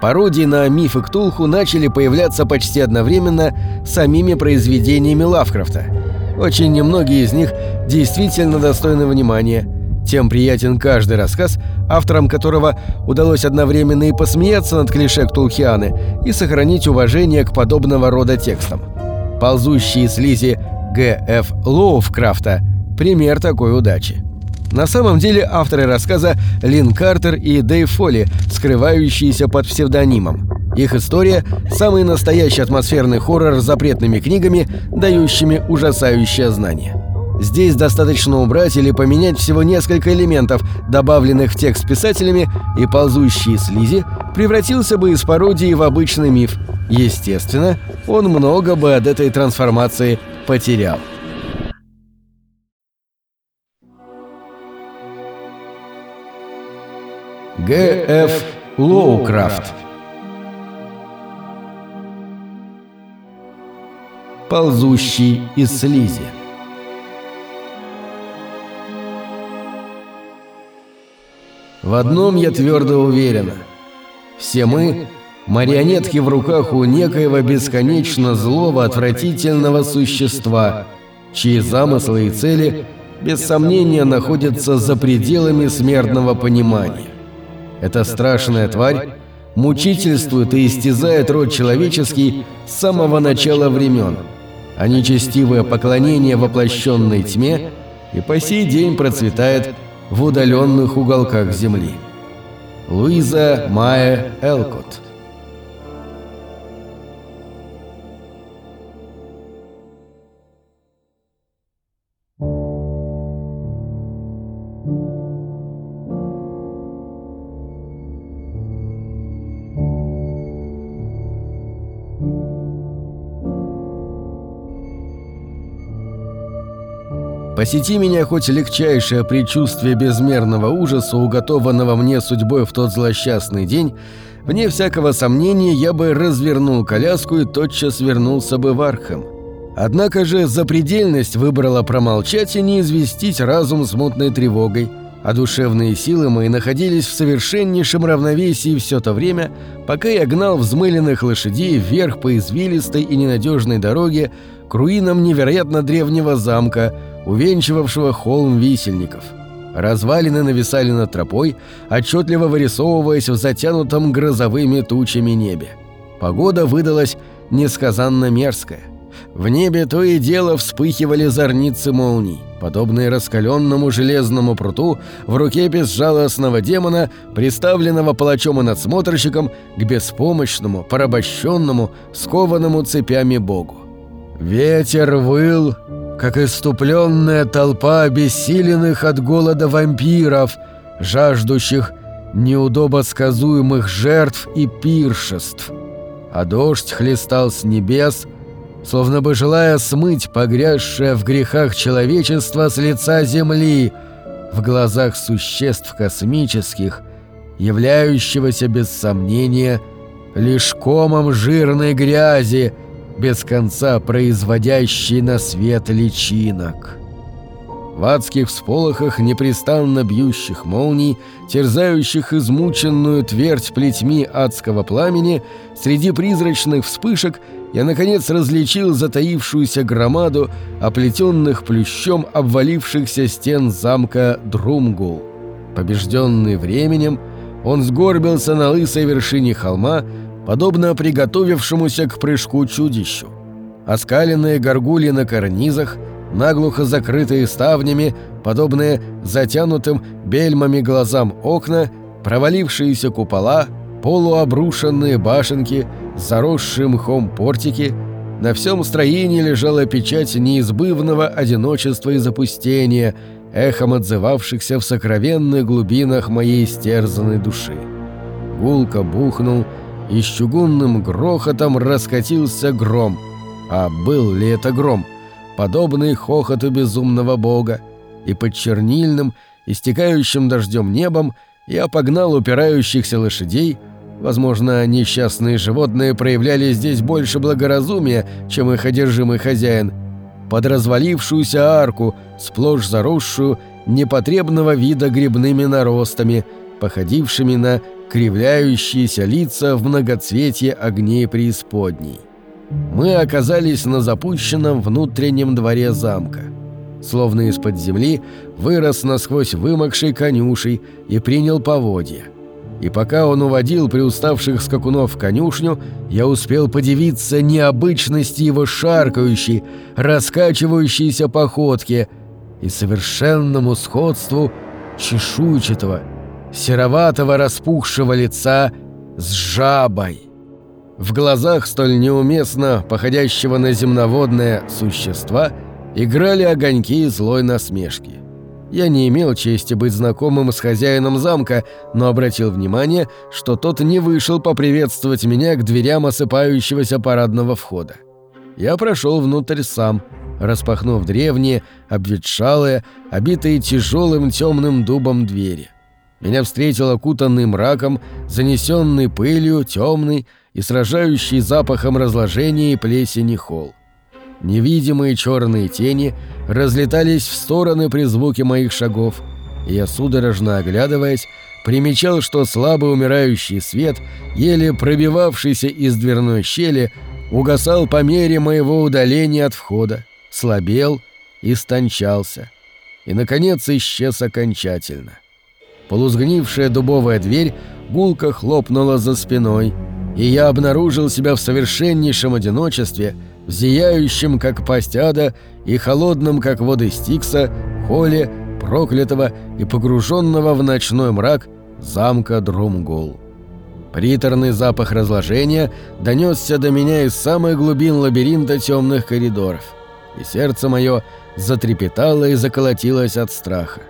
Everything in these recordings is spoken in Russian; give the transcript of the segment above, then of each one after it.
Пародии на мифы Ктулху начали появляться почти одновременно с самими произведениями Лавкрафта. Очень немногие из них действительно достойны внимания. Тем приятен каждый рассказ, авторам которого удалось одновременно и посмеяться над клише Ктулхианы и сохранить уважение к подобного рода текстам. «Ползущие слизи» Г.Ф. Лоуфкрафта – пример такой удачи. На самом деле авторы рассказа Лин Картер и Дэйв Фолли, скрывающиеся под псевдонимом. Их история – самый настоящий атмосферный хоррор с запретными книгами, дающими ужасающее знание. Здесь достаточно убрать или поменять всего несколько элементов, добавленных в текст писателями, и ползущие слизи превратился бы из пародии в обычный миф. Естественно, он много бы от этой трансформации потерял. Г.Ф. Лоукрафт Ползущий из слизи В одном я твердо уверена. Все мы – марионетки в руках у некоего бесконечно злого, отвратительного существа, чьи замыслы и цели без сомнения находятся за пределами смертного понимания. Эта страшная тварь мучительствует и истязает род человеческий с самого начала времен, а нечестивое поклонение воплощенной тьме и по сей день процветает в удаленных уголках земли. Луиза Майя Элкот Посети меня хоть легчайшее предчувствие безмерного ужаса, уготованного мне судьбой в тот злосчастный день, вне всякого сомнения я бы развернул коляску и тотчас вернулся бы в Архам. Однако же запредельность выбрала промолчать и не известить разум смутной тревогой, а душевные силы мои находились в совершеннейшем равновесии все то время, пока я гнал взмыленных лошадей вверх по извилистой и ненадежной дороге к руинам невероятно древнего замка – увенчивавшего холм висельников. Развалины нависали над тропой, отчетливо вырисовываясь в затянутом грозовыми тучами небе. Погода выдалась несказанно мерзкая. В небе то и дело вспыхивали зорницы молний, подобные раскаленному железному пруту в руке безжалостного демона, приставленного палачом и надсмотрщиком к беспомощному, порабощенному, скованному цепями богу. Ветер выл, как иступленная толпа обессиленных от голода вампиров, жаждущих неудобосказуемых жертв и пиршеств. А дождь хлестал с небес, словно бы желая смыть погрязшее в грехах человечества с лица земли, в глазах существ космических, являющегося без сомнения лишь комом жирной грязи, без конца производящий на свет личинок. В адских всполохах непрестанно бьющих молний, терзающих измученную твердь плетьми адского пламени, среди призрачных вспышек я, наконец, различил затаившуюся громаду оплетенных плющом обвалившихся стен замка Друмгул. Побежденный временем, он сгорбился на лысой вершине холма, подобно приготовившемуся к прыжку чудищу. Оскаленные горгульи на карнизах, наглухо закрытые ставнями, подобные затянутым бельмами глазам окна, провалившиеся купола, полуобрушенные башенки, заросшие мхом портики — на всем строении лежала печать неизбывного одиночества и запустения, эхом отзывавшихся в сокровенных глубинах моей стерзанной души. Гулко бухнул — и с чугунным грохотом раскатился гром. А был ли это гром? Подобный хохоту безумного бога. И под чернильным, истекающим дождем небом я погнал упирающихся лошадей, Возможно, несчастные животные проявляли здесь больше благоразумия, чем их одержимый хозяин. Под развалившуюся арку, сплошь заросшую, непотребного вида грибными наростами, походившими на кривляющиеся лица в многоцветье огней преисподней. Мы оказались на запущенном внутреннем дворе замка. Словно из-под земли вырос насквозь вымокший конюшей и принял поводья. И пока он уводил приуставших скакунов в конюшню, я успел подивиться необычности его шаркающей, раскачивающейся походки и совершенному сходству чешуйчатого, сероватого распухшего лица с жабой. В глазах столь неуместно походящего на земноводное существа играли огоньки злой насмешки. Я не имел чести быть знакомым с хозяином замка, но обратил внимание, что тот не вышел поприветствовать меня к дверям осыпающегося парадного входа. Я прошел внутрь сам, распахнув древние, обветшалые, обитые тяжелым темным дубом двери. Меня встретил окутанный мраком, занесенный пылью, темный и сражающий запахом разложения и плесени холл. Невидимые черные тени разлетались в стороны при звуке моих шагов, и я, судорожно оглядываясь, примечал, что слабый умирающий свет, еле пробивавшийся из дверной щели, угасал по мере моего удаления от входа, слабел, истончался и, наконец, исчез окончательно. Полузгнившая дубовая дверь гулко хлопнула за спиной, и я обнаружил себя в совершеннейшем одиночестве — в зияющем, как пасть ада, и холодном, как воды Стикса, холле, проклятого и погруженного в ночной мрак замка Друмгул. Приторный запах разложения донесся до меня из самых глубин лабиринта темных коридоров, и сердце мое затрепетало и заколотилось от страха.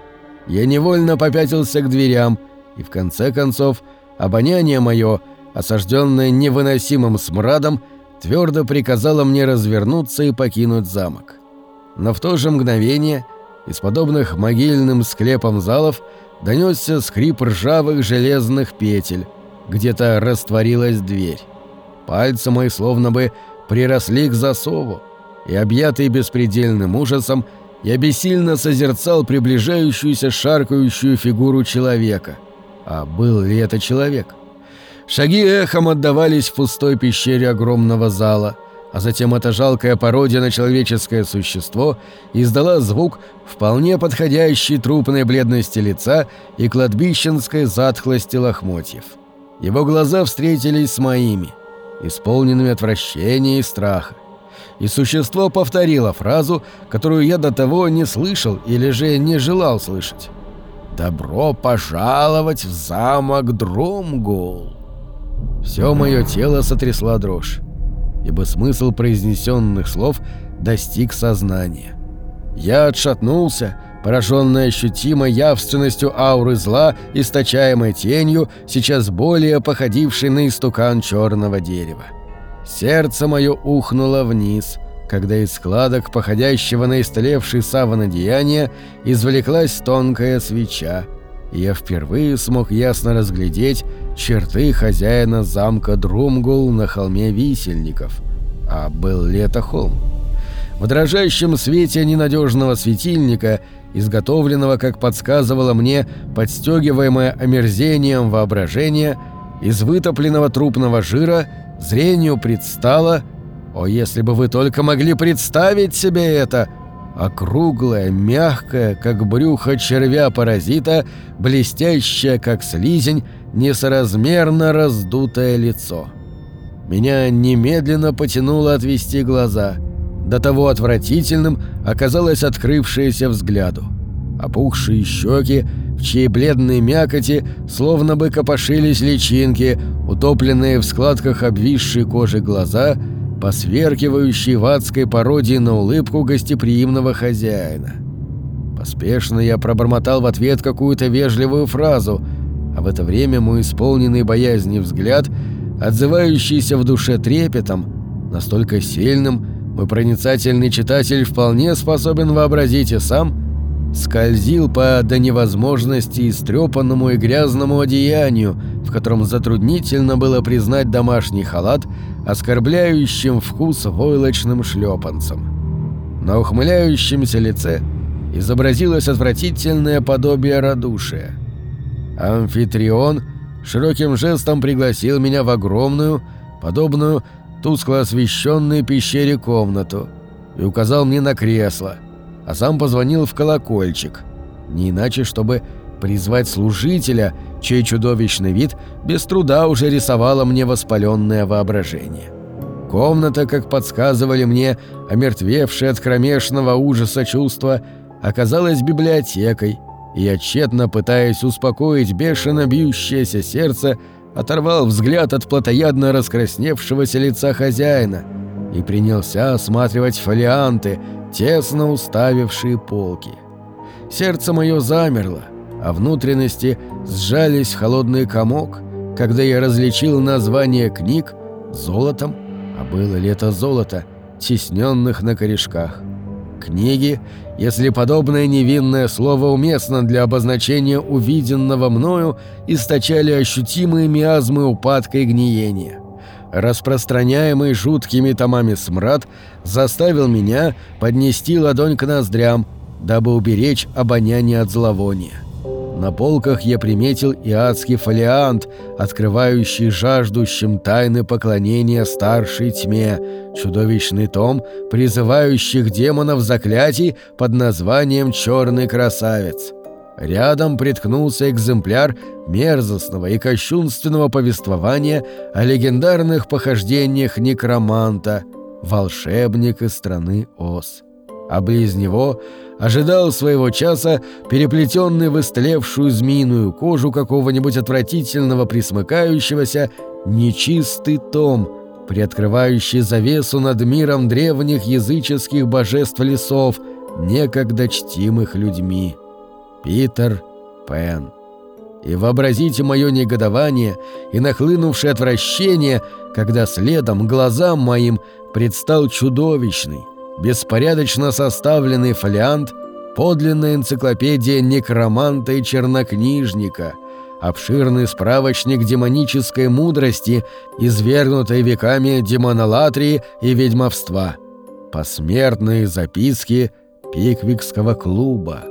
Я невольно попятился к дверям, и в конце концов обоняние мое, осажденное невыносимым смрадом, твердо приказала мне развернуться и покинуть замок. Но в то же мгновение из подобных могильным склепам залов донесся скрип ржавых железных петель, где-то растворилась дверь. Пальцы мои словно бы приросли к засову, и, объятый беспредельным ужасом, я бессильно созерцал приближающуюся шаркающую фигуру человека. А был ли это человек? Шаги эхом отдавались в пустой пещере огромного зала, а затем эта жалкая пародия на человеческое существо издала звук, вполне подходящий трупной бледности лица и кладбищенской затхлости лохмотьев. Его глаза встретились с моими, исполненными отвращения и страха. И существо повторило фразу, которую я до того не слышал или же не желал слышать. «Добро пожаловать в замок Друмгул!» Все мое тело сотрясла дрожь, ибо смысл произнесенных слов достиг сознания. Я отшатнулся, пораженный ощутимой явственностью ауры зла, источаемой тенью, сейчас более походившей на истукан черного дерева. Сердце мое ухнуло вниз, когда из складок, походящего на истлевший саван одеяния, извлеклась тонкая свеча — и я впервые смог ясно разглядеть черты хозяина замка Друмгул на холме висельников. А был ли это холм? В дрожащем свете ненадежного светильника, изготовленного, как подсказывало мне, подстегиваемое омерзением воображения, из вытопленного трупного жира зрению предстало... О, если бы вы только могли представить себе это! — округлое, мягкое, как брюхо червя-паразита, блестящее, как слизень, несоразмерно раздутое лицо. Меня немедленно потянуло отвести глаза. До того отвратительным оказалось открывшееся взгляду. Опухшие щеки, в чьей бледной мякоти словно бы копошились личинки, утопленные в складках обвисшей кожи глаза — посверкивающий в адской пародии на улыбку гостеприимного хозяина. Поспешно я пробормотал в ответ какую-то вежливую фразу, а в это время мой исполненный боязни взгляд, отзывающийся в душе трепетом, настолько сильным, мой проницательный читатель вполне способен вообразить и сам, скользил по до невозможности истрепанному и грязному одеянию, в котором затруднительно было признать домашний халат, оскорбляющим вкус войлочным шлепанцем. На ухмыляющемся лице изобразилось отвратительное подобие радушия. Амфитрион широким жестом пригласил меня в огромную, подобную тускло освещенной пещере комнату и указал мне на кресло, а сам позвонил в колокольчик, не иначе, чтобы призвать служителя, чей чудовищный вид без труда уже рисовало мне воспаленное воображение. Комната, как подсказывали мне, омертвевшая от кромешного ужаса чувства, оказалась библиотекой, и я, тщетно пытаясь успокоить бешено бьющееся сердце, оторвал взгляд от плотоядно раскрасневшегося лица хозяина и принялся осматривать фолианты, тесно уставившие полки. Сердце мое замерло, а внутренности сжались в холодный комок, когда я различил название книг золотом, а было ли это золото, тесненных на корешках. Книги, если подобное невинное слово уместно для обозначения увиденного мною, источали ощутимые миазмы упадка и гниения. Распространяемый жуткими томами смрад заставил меня поднести ладонь к ноздрям, дабы уберечь обоняние от зловония. На полках я приметил и адский фолиант, открывающий жаждущим тайны поклонения старшей тьме, чудовищный том, призывающих демонов заклятий под названием «Черный красавец». Рядом приткнулся экземпляр мерзостного и кощунственного повествования о легендарных похождениях некроманта «Волшебник из страны Оз». А близ него ожидал своего часа переплетенный в истлевшую змеиную кожу какого-нибудь отвратительного присмыкающегося нечистый том, приоткрывающий завесу над миром древних языческих божеств лесов, некогда чтимых людьми. Питер Пен. И вообразите мое негодование и нахлынувшее отвращение, когда следом глазам моим предстал чудовищный, беспорядочно составленный фолиант, подлинная энциклопедия некроманта и чернокнижника, обширный справочник демонической мудрости, извергнутой веками демонолатрии и ведьмовства, посмертные записки Пиквикского клуба.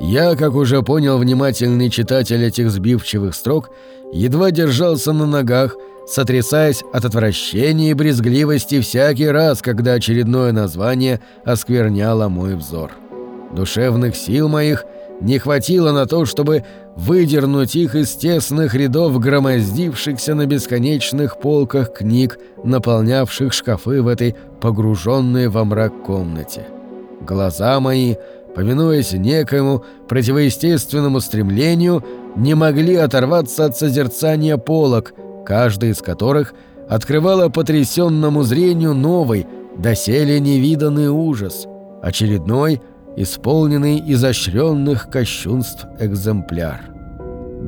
Я, как уже понял внимательный читатель этих сбивчивых строк, едва держался на ногах, сотрясаясь от отвращения и брезгливости всякий раз, когда очередное название оскверняло мой взор. Душевных сил моих не хватило на то, чтобы выдернуть их из тесных рядов громоздившихся на бесконечных полках книг, наполнявших шкафы в этой погруженной во мрак комнате. Глаза мои, повинуясь некоему противоестественному стремлению, не могли оторваться от созерцания полок — каждая из которых открывала потрясенному зрению новый, доселе невиданный ужас, очередной, исполненный изощренных кощунств экземпляр.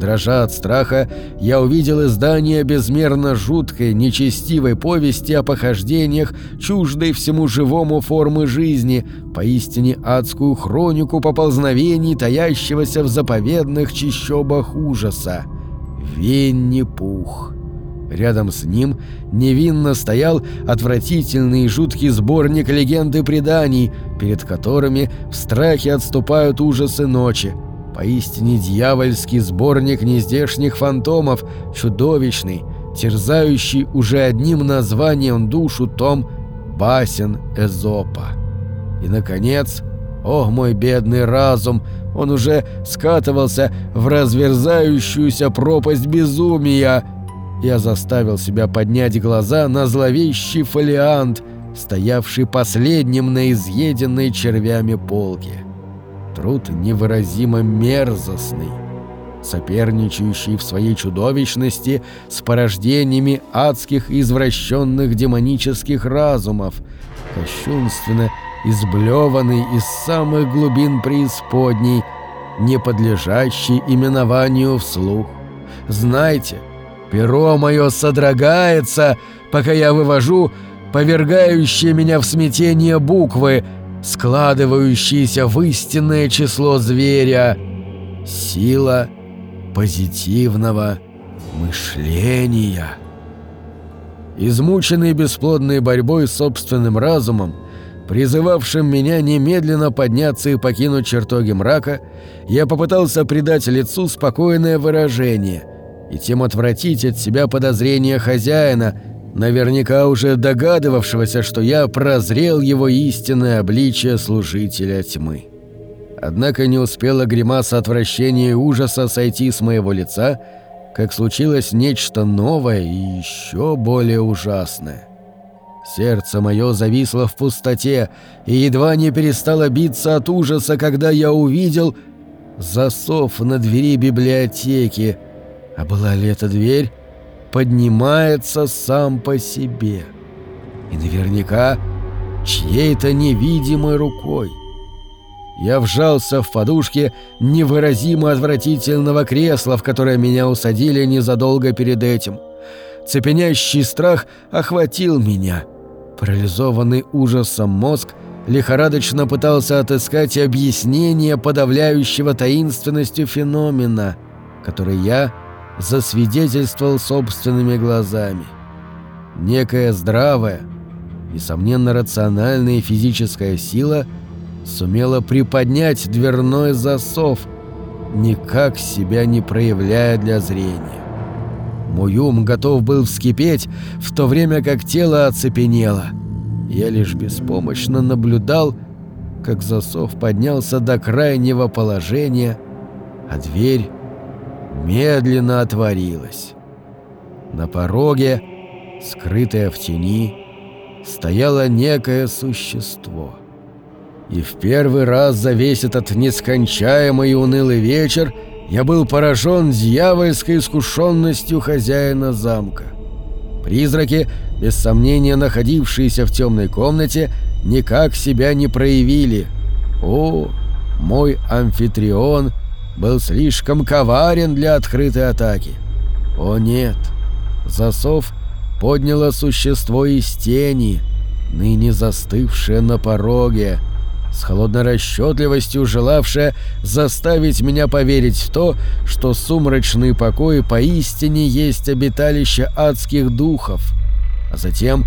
Дрожа от страха, я увидел издание безмерно жуткой, нечестивой повести о похождениях, чуждой всему живому формы жизни, поистине адскую хронику поползновений, таящегося в заповедных чищобах ужаса. Винни-Пух. Рядом с ним невинно стоял отвратительный и жуткий сборник легенд и преданий, перед которыми в страхе отступают ужасы ночи. Поистине дьявольский сборник нездешних фантомов, чудовищный, терзающий уже одним названием душу том басен Эзопа. И, наконец, о мой бедный разум, он уже скатывался в разверзающуюся пропасть безумия, я заставил себя поднять глаза на зловещий фолиант, стоявший последним на изъеденной червями полке. Труд невыразимо мерзостный, соперничающий в своей чудовищности с порождениями адских извращенных демонических разумов, кощунственно изблеванный из самых глубин преисподней, не подлежащий именованию вслух. Знайте, Перо мое содрогается, пока я вывожу повергающие меня в смятение буквы, складывающиеся в истинное число зверя. Сила позитивного мышления. Измученный бесплодной борьбой с собственным разумом, призывавшим меня немедленно подняться и покинуть чертоги мрака, я попытался придать лицу спокойное выражение и тем отвратить от себя подозрения хозяина, наверняка уже догадывавшегося, что я прозрел его истинное обличие служителя тьмы. Однако не успела гримаса отвращения и ужаса сойти с моего лица, как случилось нечто новое и еще более ужасное. Сердце мое зависло в пустоте и едва не перестало биться от ужаса, когда я увидел засов на двери библиотеки. А была ли эта дверь? Поднимается сам по себе. И наверняка чьей-то невидимой рукой. Я вжался в подушке невыразимо отвратительного кресла, в которое меня усадили незадолго перед этим. Цепенящий страх охватил меня — Парализованный ужасом мозг лихорадочно пытался отыскать объяснение подавляющего таинственностью феномена, который я засвидетельствовал собственными глазами. Некая здравая, несомненно рациональная физическая сила сумела приподнять дверной засов, никак себя не проявляя для зрения. Мой ум готов был вскипеть, в то время как тело оцепенело. Я лишь беспомощно наблюдал, как засов поднялся до крайнего положения, а дверь медленно отворилась. На пороге, скрытое в тени, стояло некое существо. И в первый раз за весь этот нескончаемый и унылый вечер – я был поражен дьявольской искушенностью хозяина замка. Призраки, без сомнения находившиеся в темной комнате, никак себя не проявили. О, мой амфитрион был слишком коварен для открытой атаки. О нет, засов подняло существо из тени, ныне застывшее на пороге, с холодной расчетливостью желавшая заставить меня поверить в то, что сумрачный покой поистине есть обиталище адских духов, а затем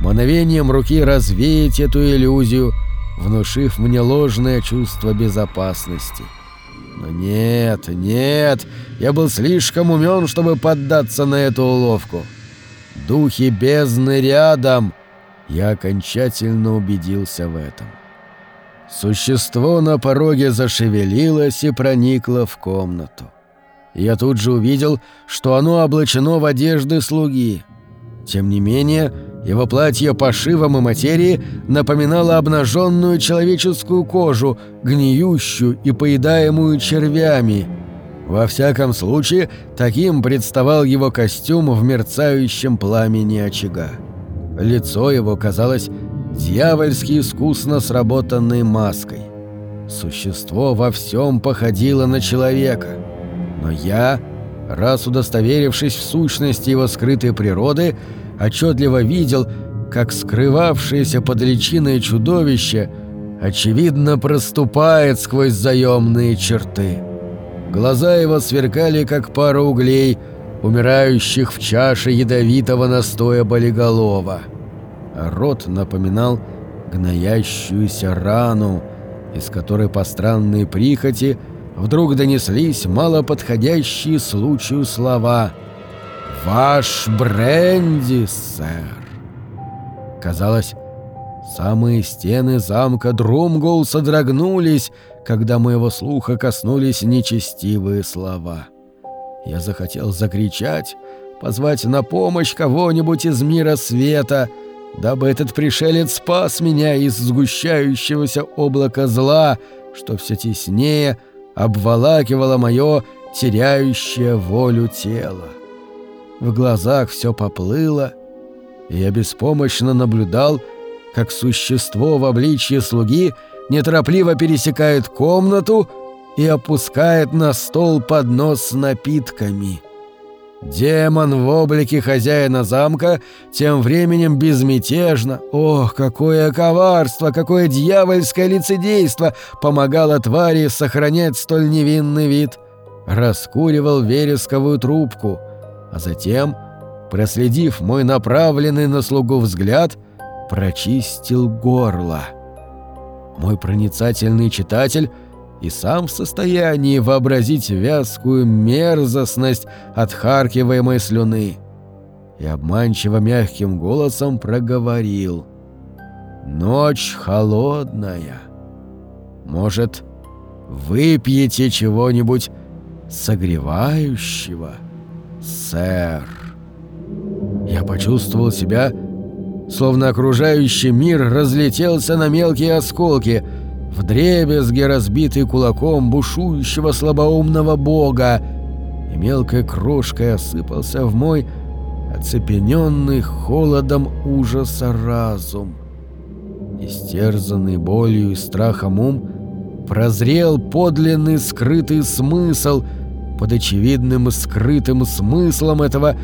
мановением руки развеять эту иллюзию, внушив мне ложное чувство безопасности. Но нет, нет, я был слишком умен, чтобы поддаться на эту уловку. Духи бездны рядом. Я окончательно убедился в этом. Существо на пороге зашевелилось и проникло в комнату. Я тут же увидел, что оно облачено в одежды слуги. Тем не менее, его платье пошивом и материи напоминало обнаженную человеческую кожу, гниющую и поедаемую червями. Во всяком случае, таким представал его костюм в мерцающем пламени очага. Лицо его казалось дьявольски искусно сработанной маской. Существо во всем походило на человека. Но я, раз удостоверившись в сущности его скрытой природы, отчетливо видел, как скрывавшееся под личиной чудовище очевидно проступает сквозь заемные черты. Глаза его сверкали, как пара углей, умирающих в чаше ядовитого настоя болиголова а рот напоминал гноящуюся рану, из которой по странной прихоти вдруг донеслись малоподходящие случаю слова «Ваш бренди, сэр». Казалось, самые стены замка Друмгол содрогнулись, когда моего слуха коснулись нечестивые слова. Я захотел закричать, позвать на помощь кого-нибудь из мира света — дабы этот пришелец спас меня из сгущающегося облака зла, что все теснее обволакивало мое теряющее волю тело. В глазах все поплыло, и я беспомощно наблюдал, как существо в обличье слуги неторопливо пересекает комнату и опускает на стол поднос с напитками — Демон в облике хозяина замка тем временем безмятежно, ох, какое коварство, какое дьявольское лицедейство помогало твари сохранять столь невинный вид. Раскуривал вересковую трубку, а затем, проследив мой направленный на слугу взгляд, прочистил горло. Мой проницательный читатель и сам в состоянии вообразить вязкую мерзостность отхаркиваемой слюны. И обманчиво мягким голосом проговорил. «Ночь холодная. Может, выпьете чего-нибудь согревающего, сэр?» Я почувствовал себя, словно окружающий мир разлетелся на мелкие осколки — вдребезги разбитый кулаком бушующего слабоумного бога, и мелкой крошкой осыпался в мой оцепененный холодом ужаса разум. Истерзанный болью и страхом ум прозрел подлинный скрытый смысл под очевидным скрытым смыслом этого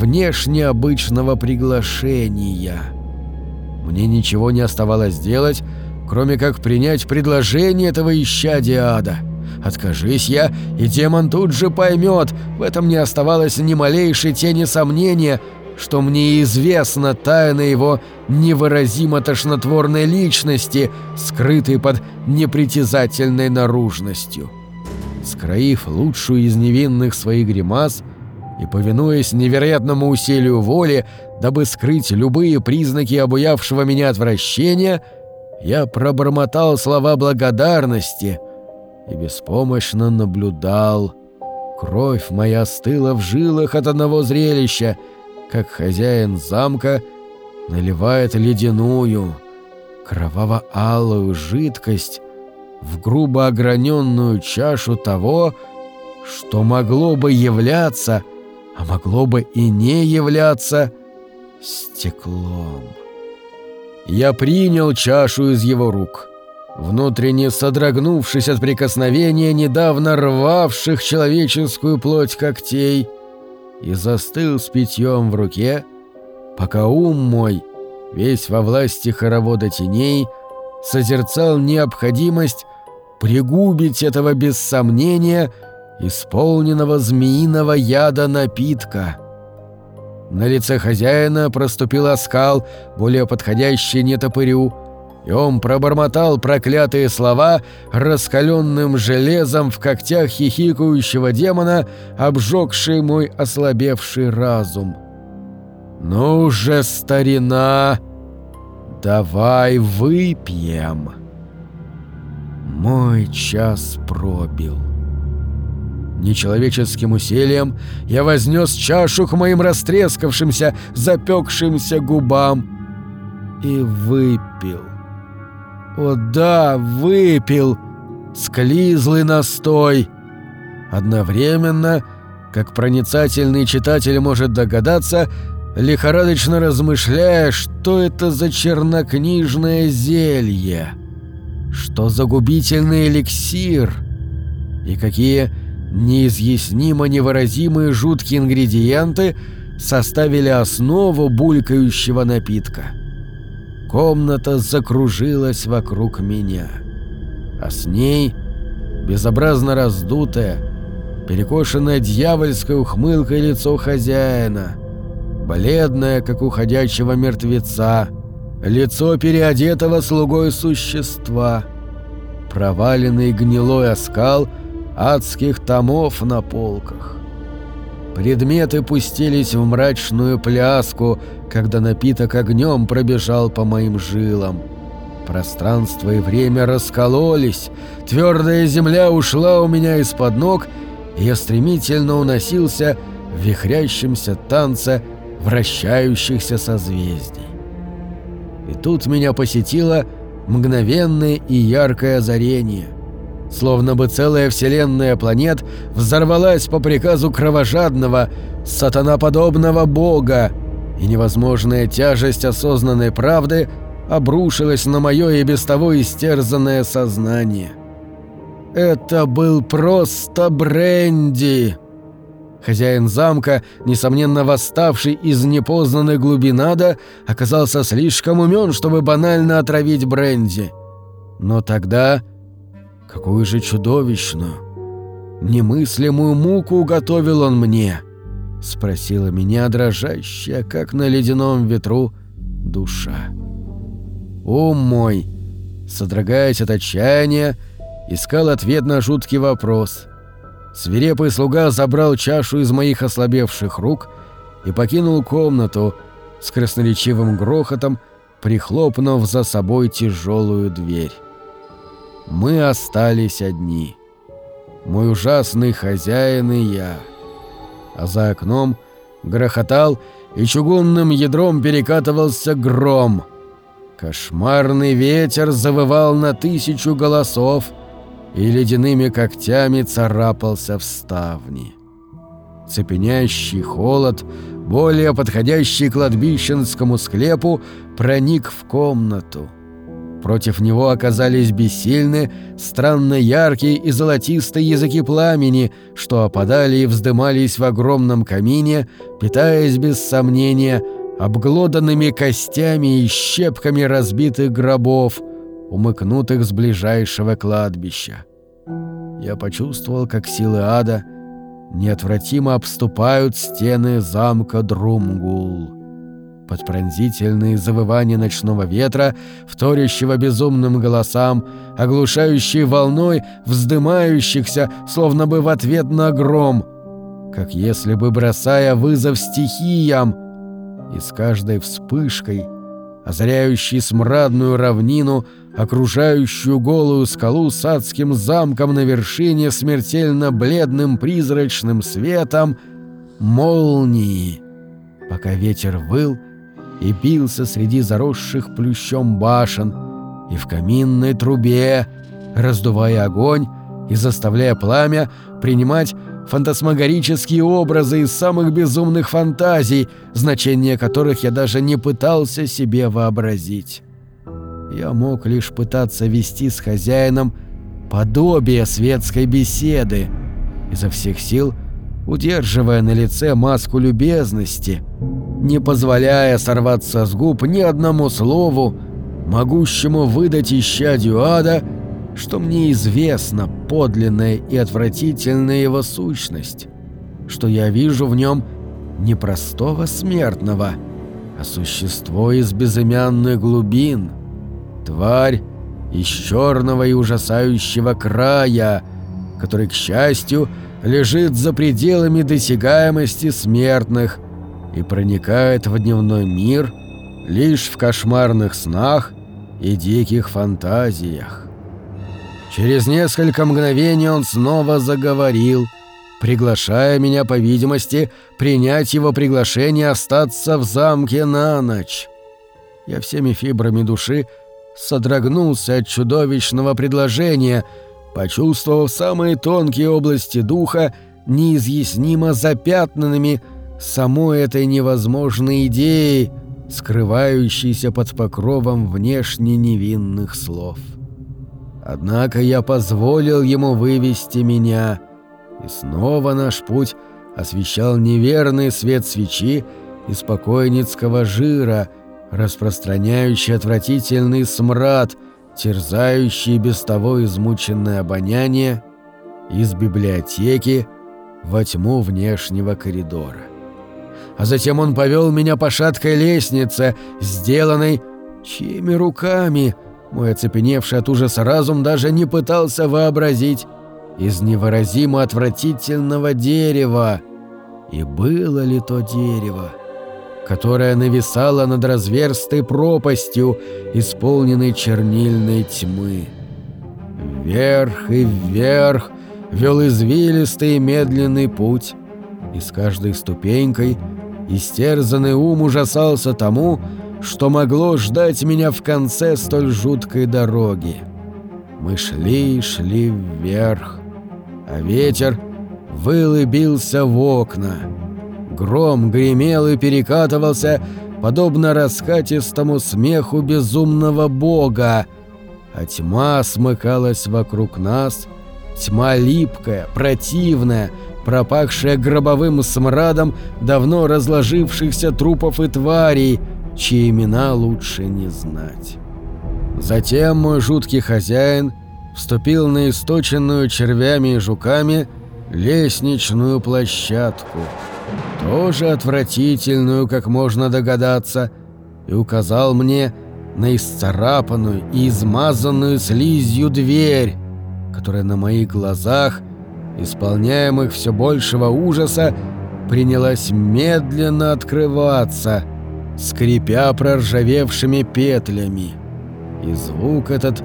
внешне обычного приглашения. Мне ничего не оставалось делать, кроме как принять предложение этого исчадия ада. Откажись я, и демон тут же поймет, в этом не оставалось ни малейшей тени сомнения, что мне известна тайна его невыразимо тошнотворной личности, скрытой под непритязательной наружностью. Скроив лучшую из невинных своих гримас и повинуясь невероятному усилию воли, дабы скрыть любые признаки обуявшего меня отвращения, я пробормотал слова благодарности и беспомощно наблюдал. Кровь моя стыла в жилах от одного зрелища, как хозяин замка наливает ледяную, кроваво-алую жидкость в грубо ограненную чашу того, что могло бы являться, а могло бы и не являться стеклом. Я принял чашу из его рук, внутренне содрогнувшись от прикосновения недавно рвавших человеческую плоть когтей, и застыл с питьем в руке, пока ум мой, весь во власти хоровода теней, созерцал необходимость пригубить этого без сомнения исполненного змеиного яда напитка — на лице хозяина проступил оскал, более подходящий нетопырю, и он пробормотал проклятые слова раскаленным железом в когтях хихикающего демона, обжегший мой ослабевший разум. «Ну же, старина, давай выпьем!» Мой час пробил. Нечеловеческим усилием я вознес чашу к моим растрескавшимся, запекшимся губам и выпил. О да, выпил! Склизлый настой! Одновременно, как проницательный читатель может догадаться, лихорадочно размышляя, что это за чернокнижное зелье, что за губительный эликсир и какие Неизъяснимо невыразимые жуткие ингредиенты составили основу булькающего напитка. Комната закружилась вокруг меня. А с ней, безобразно раздутое, перекошенное дьявольской ухмылкой лицо хозяина, бледное, как у ходячего мертвеца, лицо переодетого слугой существа, проваленный гнилой оскал — адских томов на полках. Предметы пустились в мрачную пляску, когда напиток огнем пробежал по моим жилам. Пространство и время раскололись, твердая земля ушла у меня из-под ног, и я стремительно уносился в вихрящемся танце вращающихся созвездий. И тут меня посетило мгновенное и яркое озарение — Словно бы целая вселенная планет взорвалась по приказу кровожадного, сатанаподобного бога, и невозможная тяжесть осознанной правды обрушилась на мое и без того истерзанное сознание. Это был просто бренди. Хозяин замка, несомненно восставший из непознанной глубинада, оказался слишком умен, чтобы банально отравить бренди. Но тогда Какую же чудовищную, немыслимую муку уготовил он мне? Спросила меня дрожащая, как на ледяном ветру, душа. Ум мой содрогаясь от отчаяния, искал ответ на жуткий вопрос. Свирепый слуга забрал чашу из моих ослабевших рук и покинул комнату с красноречивым грохотом, прихлопнув за собой тяжелую дверь. Мы остались одни. Мой ужасный хозяин и я. А за окном грохотал и чугунным ядром перекатывался гром. Кошмарный ветер завывал на тысячу голосов и ледяными когтями царапался в ставни. Цепенящий холод, более подходящий кладбищенскому склепу, проник в комнату. Против него оказались бессильны странно яркие и золотистые языки пламени, что опадали и вздымались в огромном камине, питаясь без сомнения обглоданными костями и щепками разбитых гробов, умыкнутых с ближайшего кладбища. Я почувствовал, как силы ада неотвратимо обступают стены замка Друмгул под пронзительные завывания ночного ветра, вторящего безумным голосам, оглушающей волной вздымающихся, словно бы в ответ на гром, как если бы бросая вызов стихиям, и с каждой вспышкой, озряющей смрадную равнину, окружающую голую скалу с адским замком на вершине смертельно бледным призрачным светом, молнии. Пока ветер выл, и бился среди заросших плющом башен, и в каминной трубе, раздувая огонь и заставляя пламя принимать фантасмагорические образы из самых безумных фантазий, значение которых я даже не пытался себе вообразить. Я мог лишь пытаться вести с хозяином подобие светской беседы, изо всех сил удерживая на лице маску любезности, не позволяя сорваться с губ ни одному слову, могущему выдать исчадию ада, что мне известна подлинная и отвратительная его сущность, что я вижу в нем не простого смертного, а существо из безымянных глубин, тварь из черного и ужасающего края, который, к счастью, лежит за пределами досягаемости смертных и проникает в дневной мир лишь в кошмарных снах и диких фантазиях. Через несколько мгновений он снова заговорил, приглашая меня, по видимости, принять его приглашение остаться в замке на ночь. Я всеми фибрами души содрогнулся от чудовищного предложения — почувствовав самые тонкие области духа неизъяснимо запятнанными самой этой невозможной идеей, скрывающейся под покровом внешне невинных слов. Однако я позволил ему вывести меня, и снова наш путь освещал неверный свет свечи из покойницкого жира, распространяющий отвратительный смрад — терзающие без того измученное обоняние, из библиотеки во тьму внешнего коридора. А затем он повел меня по шаткой лестнице, сделанной чьими руками, мой оцепеневший от ужаса разум даже не пытался вообразить, из невыразимо отвратительного дерева. И было ли то дерево? которая нависала над разверстой пропастью, исполненной чернильной тьмы. Вверх и вверх вел извилистый медленный путь, и с каждой ступенькой истерзанный ум ужасался тому, что могло ждать меня в конце столь жуткой дороги. Мы шли и шли вверх, а ветер выл в окна — Гром гремел и перекатывался, подобно раскатистому смеху безумного бога, а тьма смыкалась вокруг нас, тьма липкая, противная, пропахшая гробовым смрадом давно разложившихся трупов и тварей, чьи имена лучше не знать. Затем мой жуткий хозяин вступил на источенную червями и жуками лестничную площадку — тоже отвратительную, как можно догадаться, и указал мне на исцарапанную и измазанную слизью дверь, которая на моих глазах, исполняемых все большего ужаса, принялась медленно открываться, скрипя проржавевшими петлями. И звук этот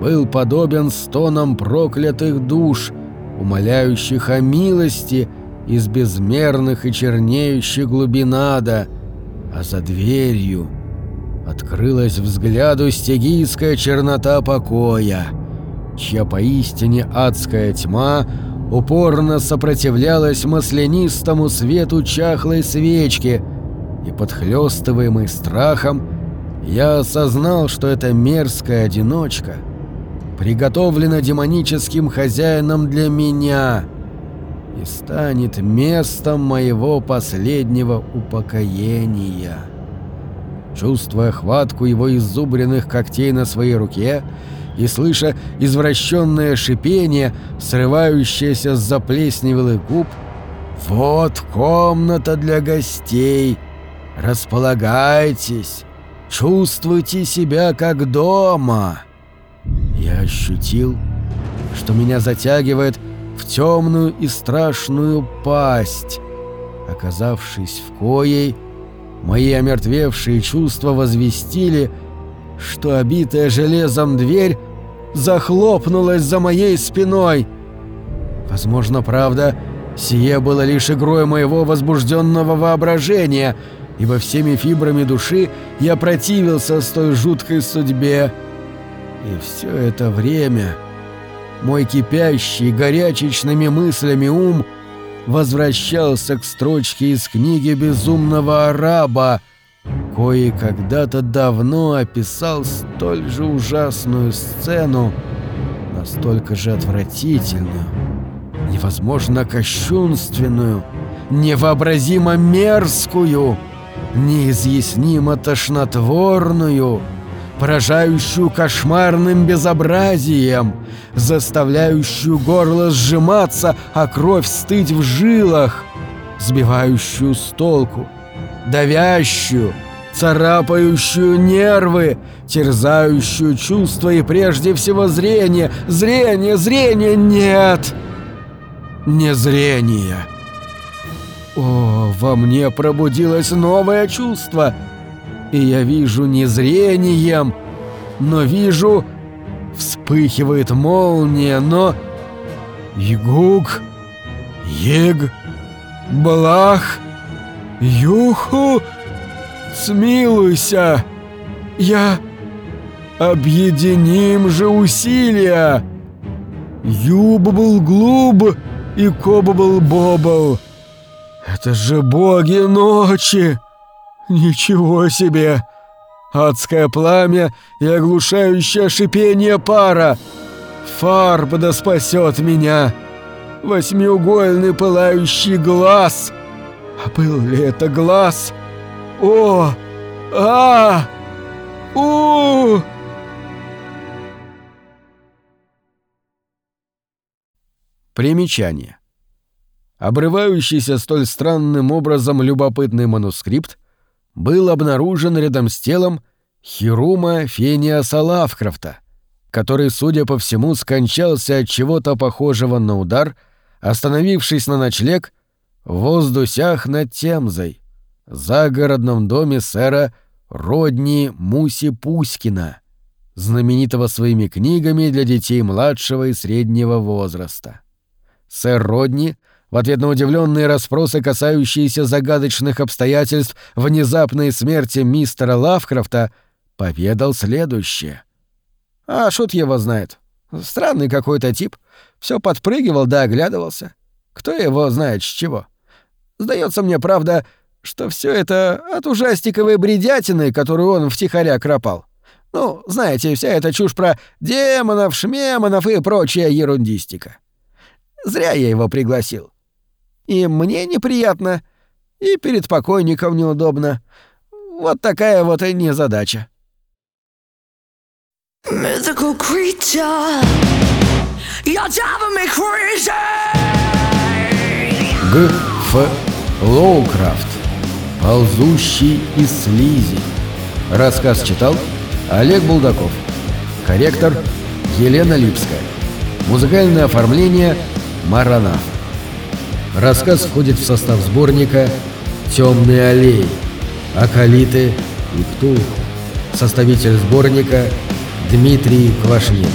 был подобен стонам проклятых душ, умоляющих о милости из безмерных и чернеющих глубин ада, а за дверью открылась взгляду стегийская чернота покоя, чья поистине адская тьма упорно сопротивлялась маслянистому свету чахлой свечки, и, подхлёстываемый страхом, я осознал, что эта мерзкая одиночка приготовлена демоническим хозяином для меня и станет местом моего последнего упокоения. Чувствуя хватку его изубренных когтей на своей руке и слыша извращенное шипение, срывающееся с заплесневелых губ, «Вот комната для гостей! Располагайтесь! Чувствуйте себя как дома!» Я ощутил, что меня затягивает в темную и страшную пасть. Оказавшись в коей, мои омертвевшие чувства возвестили, что обитая железом дверь захлопнулась за моей спиной. Возможно, правда, сие было лишь игрой моего возбужденного воображения, ибо всеми фибрами души я противился с той жуткой судьбе. И все это время мой кипящий горячечными мыслями ум возвращался к строчке из книги безумного араба, кое когда-то давно описал столь же ужасную сцену, настолько же отвратительную, невозможно кощунственную, невообразимо мерзкую, неизъяснимо тошнотворную — поражающую кошмарным безобразием, заставляющую горло сжиматься, а кровь стыть в жилах, сбивающую с толку, давящую, царапающую нервы, терзающую чувства и прежде всего зрение, зрение, зрение, нет, не зрение. О, во мне пробудилось новое чувство — и я вижу не зрением, но вижу... Вспыхивает молния, но... Ягуг... Ег... Блах... Юху... Смилуйся! Я... Объединим же усилия! Юббл глуб и коббл бобл. Это же боги ночи! «Ничего себе! Адское пламя и оглушающее шипение пара! Фарб да спасет меня! Восьмиугольный пылающий глаз! А был ли это глаз? О! А! У! Примечание. Обрывающийся столь странным образом любопытный манускрипт был обнаружен рядом с телом Хирума Фениаса Лавкрафта, который, судя по всему, скончался от чего-то похожего на удар, остановившись на ночлег в воздусях над Темзой, загородном доме сэра Родни Муси Пуськина, знаменитого своими книгами для детей младшего и среднего возраста. Сэр Родни — в ответ на удивленные расспросы, касающиеся загадочных обстоятельств внезапной смерти мистера Лавкрафта, поведал следующее. «А шут его знает. Странный какой-то тип. Все подпрыгивал да оглядывался. Кто его знает с чего? Сдается мне, правда, что все это от ужастиковой бредятины, которую он втихаря кропал. Ну, знаете, вся эта чушь про демонов, шмемонов и прочая ерундистика. Зря я его пригласил. И мне неприятно, и перед покойником неудобно. Вот такая вот и незадача. Mythical creature, you're driving me crazy. Г. Ф. Лоукрафт. Ползущий из слизи. Рассказ читал Олег Булдаков. Корректор Елена Липская. Музыкальное оформление Маранав. Рассказ входит в состав сборника «Темные аллеи. Акалиты и Птулху». Составитель сборника Дмитрий Квашнин.